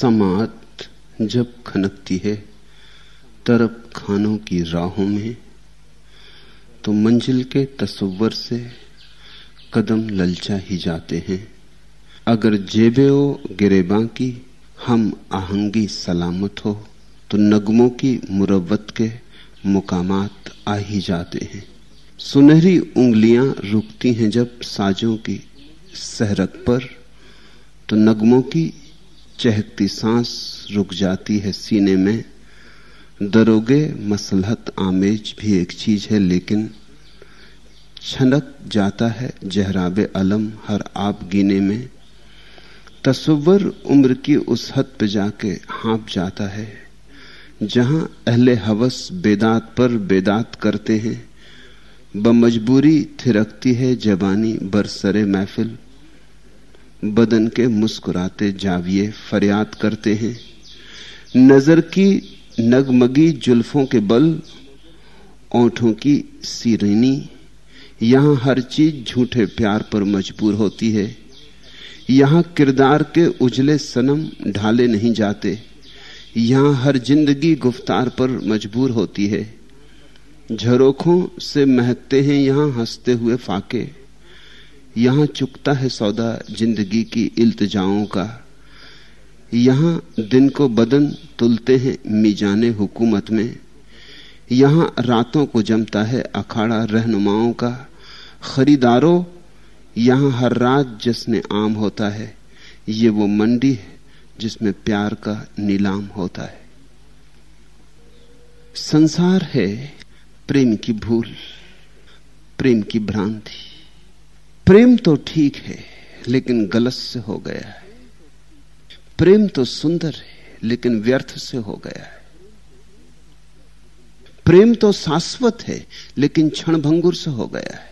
समात जब खनकती है तरफ़ खानों की राहों में तो मंजिल के तस्वर से कदम ललचा ही जाते हैं। अगर जेबे ओ गिरेबा की, हम आहंगी सलामत हो तो नगमों की मुरवत के मुकामात आ ही जाते हैं। सुनहरी उंगलियाँ रुकती हैं जब साजों की सहरक पर तो नगमों की चहकती सांस रुक जाती है सीने में। दरोगे मसलहत आमेज भी एक चीज़ है, लेकिन छनक जाता है जहराबे अलम हर आप गिने में। तस्वर उम्र की उस हद पे जाके हाँप जाता है, जहाँ अहले हवस बेदात पर बेदात करते हैं। बमजबूरी थिरकती है जबानी बरसरे महफिल। बदन के मुस्कुराते जाविये फरियाद करते हैं। नज़र की नगमगी जुल्फों के बल, ओठों की सीरनी, यहाँ हर चीज़ झूठे प्यार पर मजबूर होती है। यहाँ किरदार के उजले सनम ढाले नहीं जाते। यहाँ हर ज़िंदगी गुफ्तार पर मजबूर होती है। झरोखों से महकते हैं यहाँ हँसते हुए फाके। यहाँ चुकता है सौदा ज़िंदगी की इल्तजाओं का। यहाँ दिन को बदन तुलते हैं मीजाने हुकूमत में। यहाँ रातों को जमता है अखाड़ा रहनुमाओं का। खरीदारों, यहाँ हर रात जिसने आम होता है, ये वो मंडी है जिसमें प्यार का नीलाम होता है। संसार है प्रेम की भूल, प्रेम की भ्रांति। प्रेम तो ठीक है, लेकिन गलत से हो गया है। प्रेम तो सुंदर है, लेकिन व्यर्थ से हो गया है। प्रेम तो शाश्वत है, लेकिन क्षण भंगुर से हो गया है।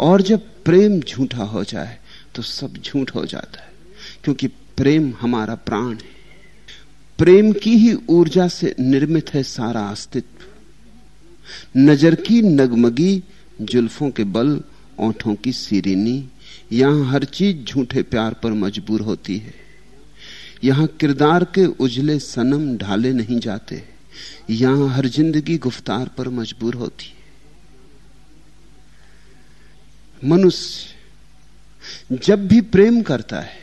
और जब प्रेम झूठा हो जाए तो सब झूठ हो जाता है, क्योंकि प्रेम हमारा प्राण है। प्रेम की ही ऊर्जा से निर्मित है सारा अस्तित्व। नज़र की नगमगी जुल्फों के बल ओठों की सीरीनी। यहाँ हर चीज़ झूठे प्यार पर मजबूर होती है। यहाँ किरदार के उजले सनम ढाले नहीं जाते। यहाँ हर ज़िंदगी गुफ्तार पर मजबूर होती है। मनुष्य जब भी प्रेम करता है,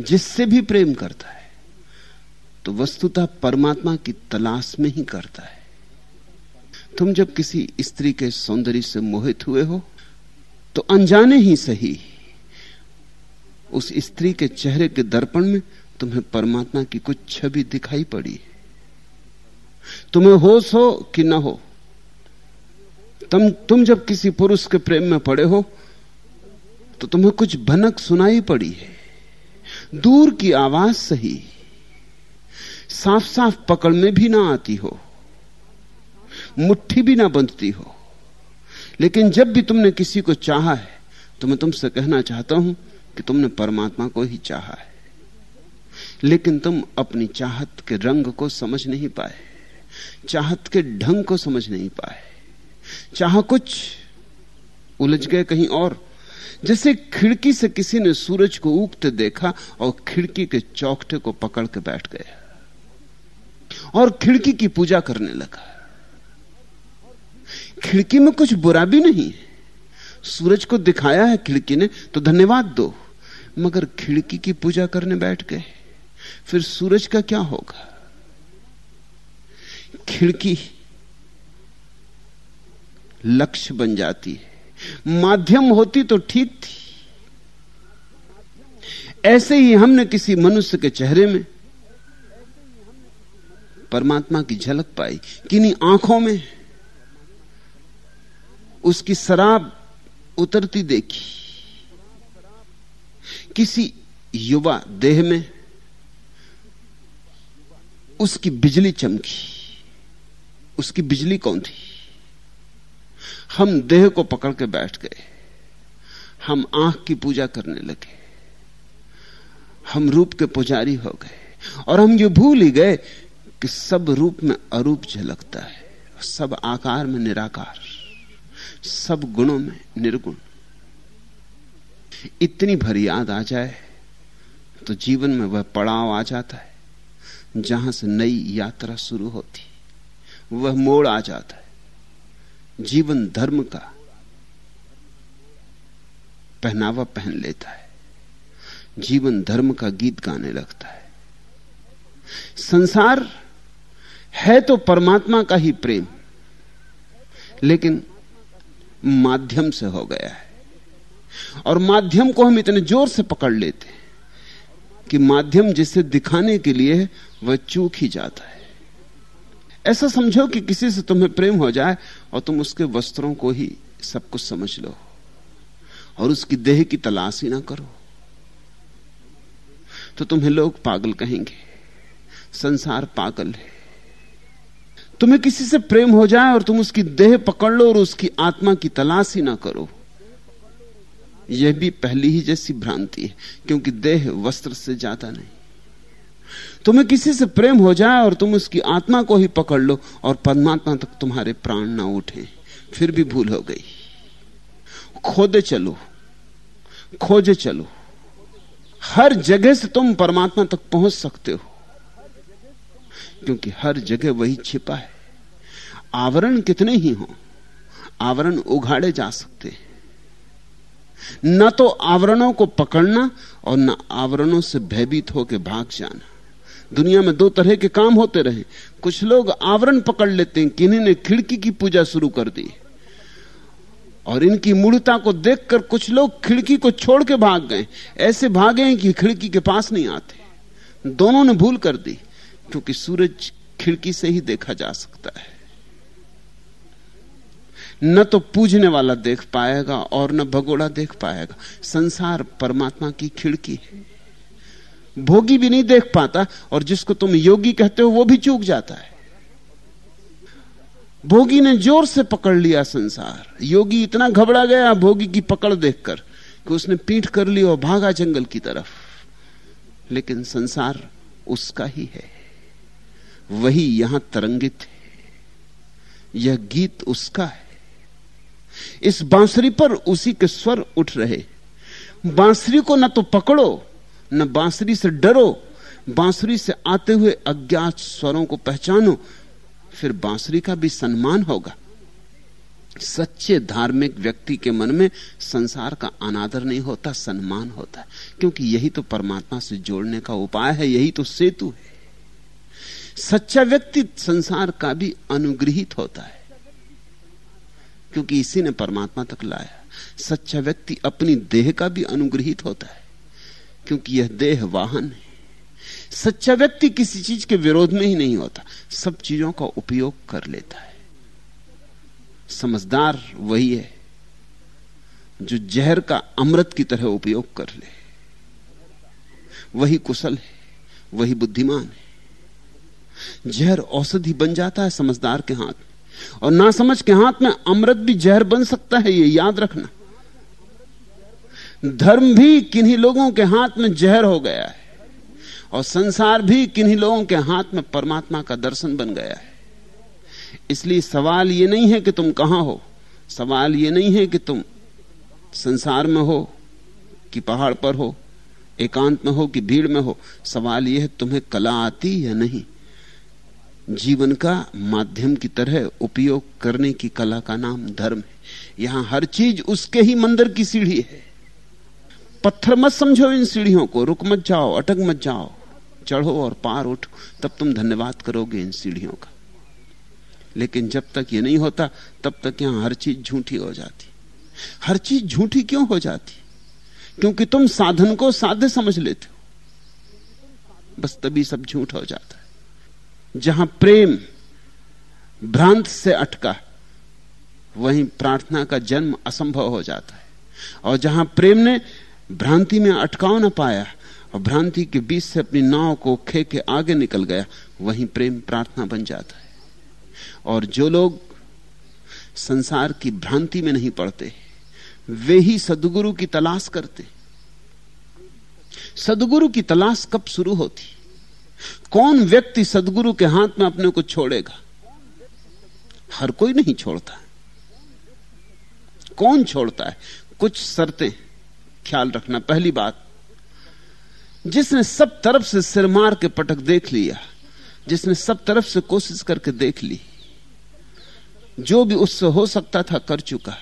जिससे भी प्रेम करता है तो वस्तुतः परमात्मा की तलाश में ही करता है। तुम जब किसी स्त्री के सौंदर्य से मोहित हुए हो तो अनजाने ही सही। उस स्त्री के चेहरे के दर्पण में तुम्हें परमात्मा की कुछ छवि दिखाई पड़ी। तुम्हें होश हो कि ना हो? तुम तुम जब किसी पुरुष के प्रेम में पड़े हो तो तुम्हें कुछ भनक सुनाई पड़ी है। दूर की आवाज़ सही। साफ़ साफ़ पकड़ में भी ना आती हो। मुट्ठी भी ना बंधती हो। लेकिन जब भी तुमने किसी को चाहा है तो मैं तुमसे कहना चाहता हूँ कि तुमने परमात्मा को ही चाहा है। लेकिन तुम अपनी चाहत के रंग को समझ नहीं पाए, चाहत के ढंग को समझ नहीं पाए। चाह कुछ, उलझ गए कहीं और। जैसे खिड़की से किसी ने सूरज को उगते देखा और खिड़की के चौकटे को पकड़ के बैठ गया। और खिड़की की पूजा करने लगा। खिड़की में कुछ बुरा भी नहीं है। सूरज को दिखाया है खिड़की ने तो धन्यवाद दो। मगर खिड़की की पूजा करने बैठ गए। फिर सूरज का क्या होगा? खिड़की लक्ष्य बन जाती है। माध्यम होती तो ठीक थी। ऐसे ही हमने किसी मनुष्य के चेहरे में परमात्मा की झलक पाई, किन्हीं आँखों में उसकी शराब उतरती देखी। किसी युवा देह में उसकी बिजली चमकी। उसकी बिजली कौन थी? हम देह को पकड़ के बैठ गए। हम आँख की पूजा करने लगे। हम रूप के पुजारी हो गए। और हम ये भूल ही गए कि सब रूप में अरूप झलकता है, सब आकार में निराकार। सब गुणों में निर्गुण। इतनी भर याद आ जाए तो जीवन में वह पड़ाव आ जाता है। जहाँ से नई यात्रा शुरू होती, वह मोड़ आ जाता है। जीवन धर्म का पहनावा पहन लेता है। जीवन धर्म का गीत गाने लगता है। संसार है तो परमात्मा का ही प्रेम, लेकिन माध्यम से हो गया है। और माध्यम को हम इतने ज़ोर से पकड़ लेते हैं कि माध्यम जिसे दिखाने के लिए वह चूक ही जाता है। ऐसा समझो कि किसी से तुम्हें प्रेम हो जाए और तुम उसके वस्त्रों को ही सब कुछ समझ लो और उसकी देह की तलाश ही ना करो तो तुम्हें लोग पागल कहेंगे, संसार पागल है। तुम्हें किसी से प्रेम हो जाए और तुम उसकी देह पकड़ लो और उसकी आत्मा की तलाश ही ना करो। यह भी पहली ही जैसी भ्रांति है, क्योंकि देह वस्त्र से ज़्यादा नहीं। तुम्हें किसी से प्रेम हो जाए और तुम उसकी आत्मा को ही पकड़ लो और परमात्मा तक तुम्हारे प्राण ना उठे, फिर भी भूल हो गई। खोदे चलो, खोजे चलो। हर जगह से तुम परमात्मा तक पहुँच सकते हो। क्योंकि हर जगह वही छिपा है। आवरण कितने ही हो, आवरण उघाड़े जा सकते हैं। न तो आवरणों को पकड़ना और न आवरणों से भयभीत होकर भाग जाना। दुनिया में दो तरह के काम होते रहे। कुछ लोग आवरण पकड़ लेते हैं किन्हीं ने खिड़की की पूजा शुरू कर दी। और इनकी मूर्ता को देखकर कुछ लोग खिड़की को छोड़ के भाग गए। ऐसे भागे कि खिड़की के पास नहीं आते। दोनों ने भूल कर दी। क्योंकि सूरज खिड़की से ही देखा जा सकता है। न तो पूजने वाला देख पाएगा और न भगोड़ा देख पाएगा। संसार परमात्मा की खिड़की है। भोगी भी नहीं देख पाता और जिसको तुम योगी कहते हो वो भी चूक जाता है। भोगी ने ज़ोर से पकड़ लिया संसार। योगी इतना घबरा गया भोगी की पकड़ देखकर कि उसने पीठ कर ली और भागा जंगल की तरफ़। लेकिन संसार उसका ही है। वही यहाँ तरंगित है। यह गीत उसका है। इस बांसुरी पर उसी के स्वर उठ रहे। बांसुरी को न तो पकड़ो, न बांसुरी से डरो। बांसुरी से आते हुए अज्ञात स्वरों को पहचानो। फिर बांसुरी का भी सम्मान होगा। सच्चे धार्मिक व्यक्ति के मन में संसार का अनादर नहीं होता, सम्मान होता है। क्योंकि यही तो परमात्मा से जोड़ने का उपाय है, यही तो सेतु है। सच्चा व्यक्ति संसार का भी अनुग्रहित होता है। क्योंकि इसी ने परमात्मा तक लाया। सच्चा व्यक्ति अपनी देह का भी अनुग्रहित होता है। क्योंकि यह देह वाहन है। सच्चा व्यक्ति किसी चीज़ के विरोध में ही नहीं होता। सब चीज़ों का उपयोग कर लेता है। समझदार वही है, जो जहर का अमृत की तरह उपयोग कर ले। वही कुशल है, वही बुद्धिमान है। जहर औषधि बन जाता है समझदार के हाथ। और ना समझ के हाथ में अमृत भी जहर बन सकता है, ये याद रखना। धर्म भी किन्हीं लोगों के हाथ में जहर हो गया है, और संसार भी किन्हीं लोगों के हाथ में परमात्मा का दर्शन बन गया है। इसलिए सवाल यह नहीं है कि तुम कहाँ हो, सवाल यह नहीं है कि तुम संसार में हो, कि पहाड़ पर हो, एकांत में हो, कि भीड़ में हो, सवाल यह है, तुम्हें कला आती या नहीं? जीवन का माध्यम की तरह उपयोग करने की कला का नाम धर्म है। यहाँ हर चीज़ उसके ही मंदिर की सीढ़ी है। पत्थर मत समझो इन सीढ़ियों को, रुक मत जाओ, अटक मत जाओ, चढ़ो और पार उठो, तब तुम धन्यवाद करोगे इन सीढ़ियों का। लेकिन जब तक ये नहीं होता, तब तक यहाँ हर चीज़ झूठी हो जाती। हर चीज़ झूठी क्यों हो जाती? क्योंकि तुम साधन को साध्य समझ लेते हो। बस तभी सब झूठ हो जाता है। जहाँ प्रेम भ्रांत से अटका वहीं प्रार्थना का जन्म असंभव हो जाता है। और जहाँ प्रेम ने भ्रांति में अटकाव न पाया और भ्रांति के बीच से अपनी नाव को खे के आगे निकल गया, वहीं प्रेम प्रार्थना बन जाता है। और जो लोग संसार की भ्रांति में नहीं पड़ते, वे ही सदगुरु की तलाश करते। सदगुरु की तलाश कब शुरू होती? कौन व्यक्ति सदगुरु के हाथ में अपने को छोड़ेगा? हर कोई नहीं छोड़ता। कौन छोड़ता है? कुछ शर्तें ख्याल रखना। पहली बात, जिसने सब तरफ़ से सिर मार के पटक देख लिया, जिसने सब तरफ़ से कोशिश करके देख ली, जो भी उससे हो सकता था कर चुका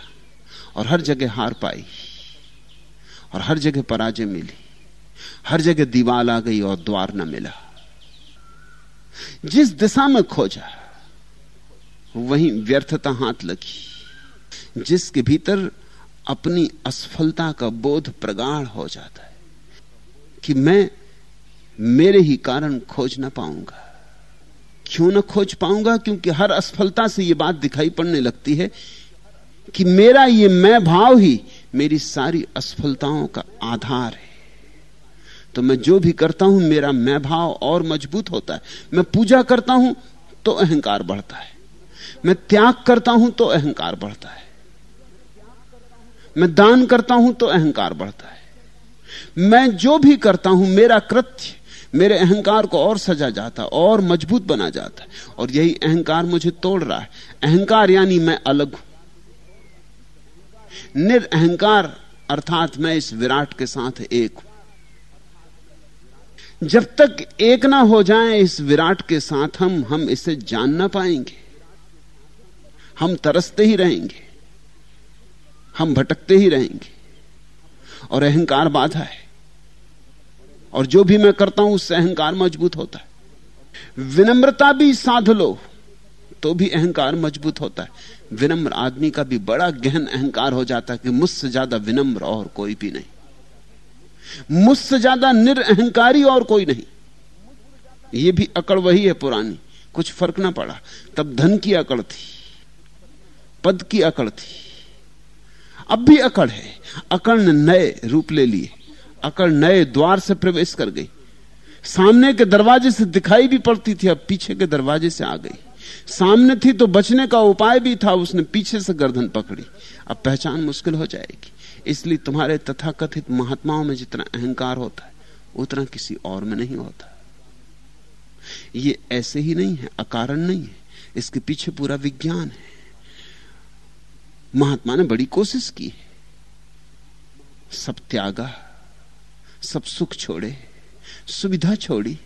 और हर जगह हार पाई और हर जगह पराजय मिली। हर जगह दीवाल आ गई और द्वार न मिला। जिस दिशा में खोजा, वहीं व्यर्थता हाथ लगी, जिसके भीतर अपनी असफलता का बोध प्रगाढ़ हो जाता है, कि मैं मेरे ही कारण खोज ना पाऊँगा। क्यों ना खोज पाऊँगा? क्योंकि हर असफलता से यह बात दिखाई पड़ने लगती है कि मेरा ये मैं भाव ही मेरी सारी असफलताओं का आधार है। तो मैं जो भी करता हूँ, मेरा मैं भाव और मज़बूत होता है। मैं पूजा करता हूँ तो अहंकार बढ़ता है। मैं त्याग करता हूँ तो अहंकार बढ़ता है। मैं दान करता हूँ तो अहंकार बढ़ता है। मैं जो भी करता हूँ, मेरा कृत्य, मेरे अहंकार को और सजा जाता और मज़बूत बना जाता और यही अहंकार मुझे तोड़ रहा है। अहंकार यानी मैं अलग हूँ। निरअहकार, अर्थात मैं इस विराट के साथ एक हूँ। जब तक एक ना हो जाए इस विराट के साथ हम हम इसे जान ना पाएँगे। हम तरसते ही रहेंगे। हम भटकते ही रहेंगे। और अहंकार बाधा है। और जो भी मैं करता हूँ, उससे अहंकार मज़बूत होता है। विनम्रता भी साध लो तो भी अहंकार मज़बूत होता है। विनम्र आदमी का भी बड़ा गहन अहंकार हो जाता है कि मुझसे ज़्यादा विनम्र और कोई भी नहीं। मुझसे ज़्यादा निरअहकारी और कोई नहीं। यह भी अकड़ वही है पुरानी। कुछ फ़र्क ना पड़ा। तब धन की अकड़ थी, पद की अकड़ थी। अब भी अकड़ है। अकड़ ने नए रूप ले लिए। अकड़ नए द्वार से प्रवेश कर गई। सामने के दरवाजे से दिखाई भी पड़ती थी, अब पीछे के दरवाजे से आ गई। सामने थी तो बचने का उपाय भी था। उसने पीछे से गर्दन पकड़ी। अब पहचान मुश्किल हो जाएगी। इसलिए तुम्हारे तथाकथित महात्माओं में जितना अहंकार होता है, उतना किसी और में नहीं होता। ये ऐसे ही नहीं है, अकारण नहीं है। इसके पीछे पूरा विज्ञान है। महात्मा ने बड़ी कोशिश की सब त्यागा, सब सुख छोड़े, सुविधा छोड़ी,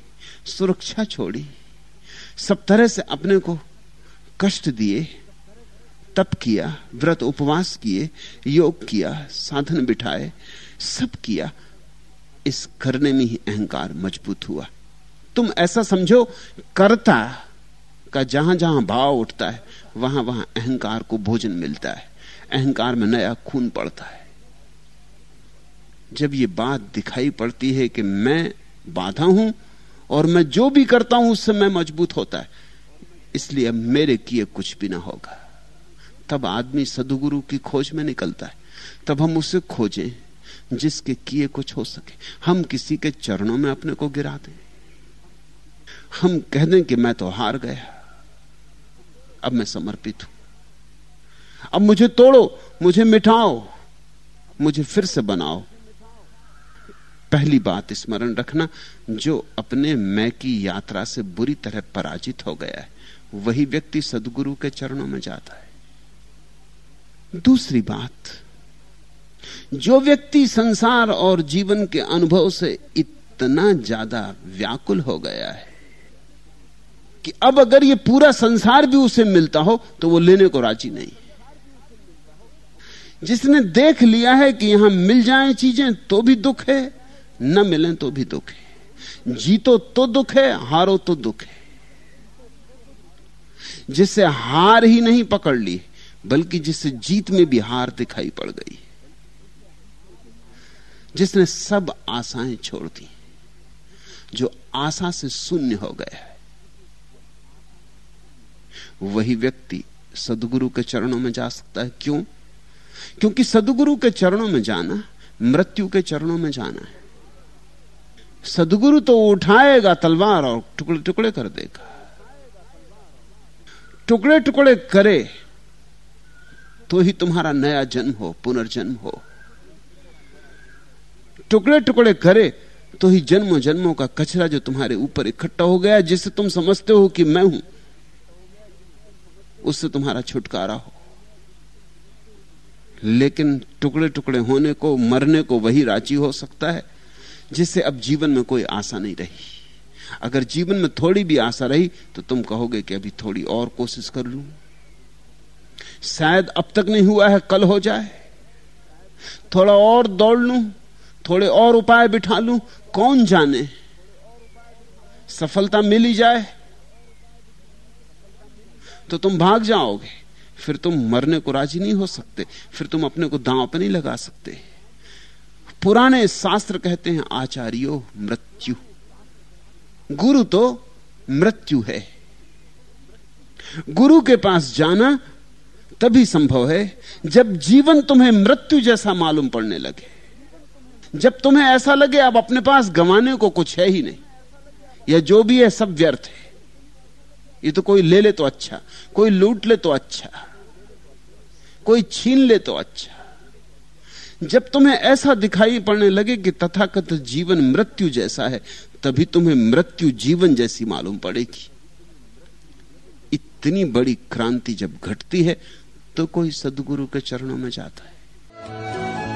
सुरक्षा छोड़ी, सब तरह से अपने को कष्ट दिए। तप किया, व्रत उपवास किए, योग किया, साधन बिठाए, सब किया। इस करने में ही अहंकार मज़बूत हुआ। तुम ऐसा समझो, कर्ता का जहाँ जहाँ भाव उठता है, वहाँ वहाँ अहंकार को भोजन मिलता है। अहंकार में नया खून पड़ता है। जब ये बात दिखाई पड़ती है कि मैं बाधा हूँ और मैं जो भी करता हूँ, उससे मैं मज़बूत होता है। इसलिए मेरे किए कुछ भी ना होगा। तब आदमी सदगुरु की खोज में निकलता है। तब हम उसे खोजें, जिसके किए कुछ हो सके। हम किसी के चरणों में अपने को गिरा दें। हम कह दें कि मैं तो हार गया। अब मैं समर्पित हूँ। अब मुझे तोड़ो, मुझे मिटाओ, मुझे फिर से बनाओ। पहली बात स्मरण रखना, जो अपने मैं की यात्रा से बुरी तरह पराजित हो गया है, वही व्यक्ति सदगुरु के चरणों में जाता है। दूसरी बात, जो व्यक्ति संसार और जीवन के अनुभव से इतना ज़्यादा व्याकुल हो गया है कि अब अगर ये पूरा संसार भी उसे मिलता हो तो वो लेने को राज़ी नहीं। जिसने देख लिया है कि यहाँ मिल जाए चीज़ें तो भी दुख है, न मिलें तो भी दुख है। जीतो तो दुख है, हारो तो दुख है। जिससे हार ही नहीं पकड़ ली बल्कि जिसे जीत में भी हार दिखाई पड़ गई। जिसने सब आशाएँ छोड़ दी, जो आशा से शून्य हो गया है, वही व्यक्ति सदगुरु के चरणों में जा सकता है। क्यों? क्योंकि सदगुरु के चरणों में जाना, मृत्यु के चरणों में जाना है। सदगुरु तो उठाएगा तलवार और टुकड़े टुकड़े कर देगा। टुकड़े टुकड़े करे तो ही तुम्हारा नया जन्म हो, पुनर्जन्म हो। टुकड़े टुकड़े करे तो ही जन्मों जन्मों का कचरा जो तुम्हारे ऊपर इकट्ठा हो गया जिससे तुम समझते हो कि मैं हूँ, उससे तुम्हारा छुटकारा हो। लेकिन टुकड़े टुकड़े होने को, मरने को वही राज़ी हो सकता है, जिससे अब जीवन में कोई आशा नहीं रही। अगर जीवन में थोड़ी भी आशा रही तो तुम कहोगे कि अभी थोड़ी और कोशिश कर लू। शायद अब तक नहीं हुआ है, कल हो जाए। थोड़ा और दौड़ लू, थोड़े और उपाय बिठा लू, कौन जाने? सफलता मिल जाए। तो तुम भाग जाओगे, फिर तुम मरने को राज़ी नहीं हो सकते, फिर तुम अपने को दांव पर नहीं लगा सकते। पुराने शास्त्र कहते हैं, आचार्यो मृत्यु। गुरु तो मृत्यु है। गुरु के पास जाना तभी संभव है जब जीवन तुम्हें मृत्यु जैसा मालूम पड़ने लगे। जब तुम्हें ऐसा लगे अब अपने पास गंवाने को कुछ है ही नहीं। या जो भी है सब व्यर्थ है। ये तो कोई ले ले तो अच्छा कोई लूट ले तो अच्छा कोई छीन ले तो अच्छा। जब तुम्हें ऐसा दिखाई पड़ने लगे कि तथाकथ जीवन मृत्यु जैसा है, तभी तुम्हें मृत्यु जीवन जैसी मालूम पड़ेगी। इतनी बड़ी क्रांति जब घटती है तो कोई सदगुरु के चरणों में जाता है।